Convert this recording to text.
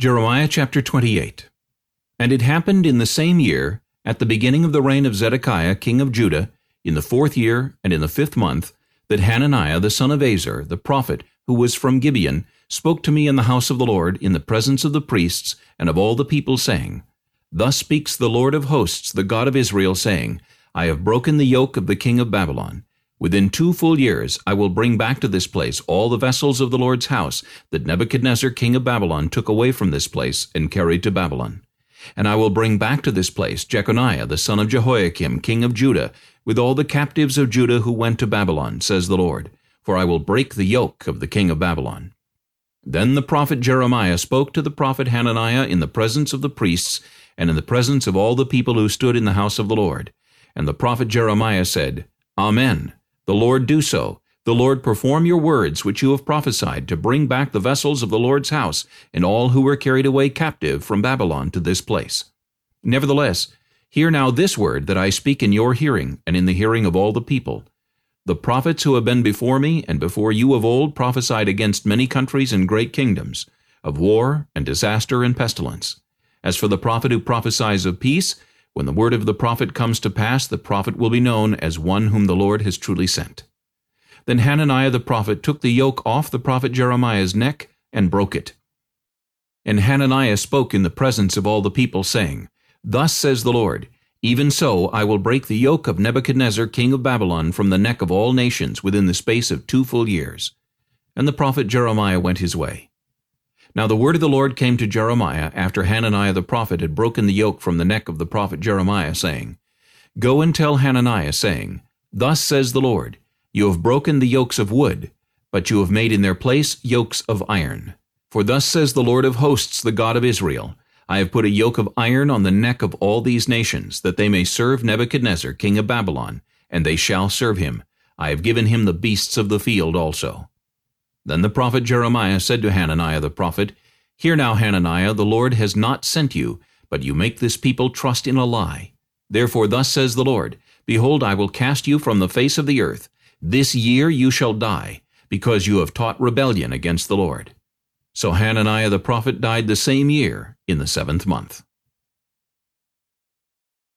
Jeremiah chapter 28 And it happened in the same year, at the beginning of the reign of Zedekiah king of Judah, in the fourth year and in the fifth month, that Hananiah the son of Azur, the prophet, who was from Gibeon, spoke to me in the house of the Lord, in the presence of the priests and of all the people, saying, Thus speaks the Lord of hosts, the God of Israel, saying, I have broken the yoke of the king of Babylon. Within two full years I will bring back to this place all the vessels of the Lord's house that Nebuchadnezzar king of Babylon took away from this place and carried to Babylon. And I will bring back to this place Jeconiah the son of Jehoiakim king of Judah, with all the captives of Judah who went to Babylon, says the Lord, for I will break the yoke of the king of Babylon. Then the prophet Jeremiah spoke to the prophet Hananiah in the presence of the priests and in the presence of all the people who stood in the house of the Lord. And the prophet Jeremiah said, Amen. The Lord do so. The Lord perform your words which you have prophesied to bring back the vessels of the Lord's house and all who were carried away captive from Babylon to this place. Nevertheless, hear now this word that I speak in your hearing and in the hearing of all the people. The prophets who have been before me and before you of old prophesied against many countries and great kingdoms, of war and disaster and pestilence. As for the prophet who prophesies of peace, when the word of the prophet comes to pass, the prophet will be known as one whom the Lord has truly sent. Then Hananiah the prophet took the yoke off the prophet Jeremiah's neck and broke it. And Hananiah spoke in the presence of all the people, saying, Thus says the Lord, Even so I will break the yoke of Nebuchadnezzar king of Babylon from the neck of all nations within the space of two full years. And the prophet Jeremiah went his way. Now the word of the Lord came to Jeremiah after Hananiah the prophet had broken the yoke from the neck of the prophet Jeremiah, saying, Go and tell Hananiah, saying, Thus says the Lord, You have broken the yokes of wood, but you have made in their place yokes of iron. For thus says the Lord of hosts, the God of Israel, I have put a yoke of iron on the neck of all these nations, that they may serve Nebuchadnezzar king of Babylon, and they shall serve him. I have given him the beasts of the field also. Then the prophet Jeremiah said to Hananiah the prophet, Hear now, Hananiah, the Lord has not sent you, but you make this people trust in a lie. Therefore thus says the Lord, Behold, I will cast you from the face of the earth. This year you shall die, because you have taught rebellion against the Lord. So Hananiah the prophet died the same year, in the seventh month.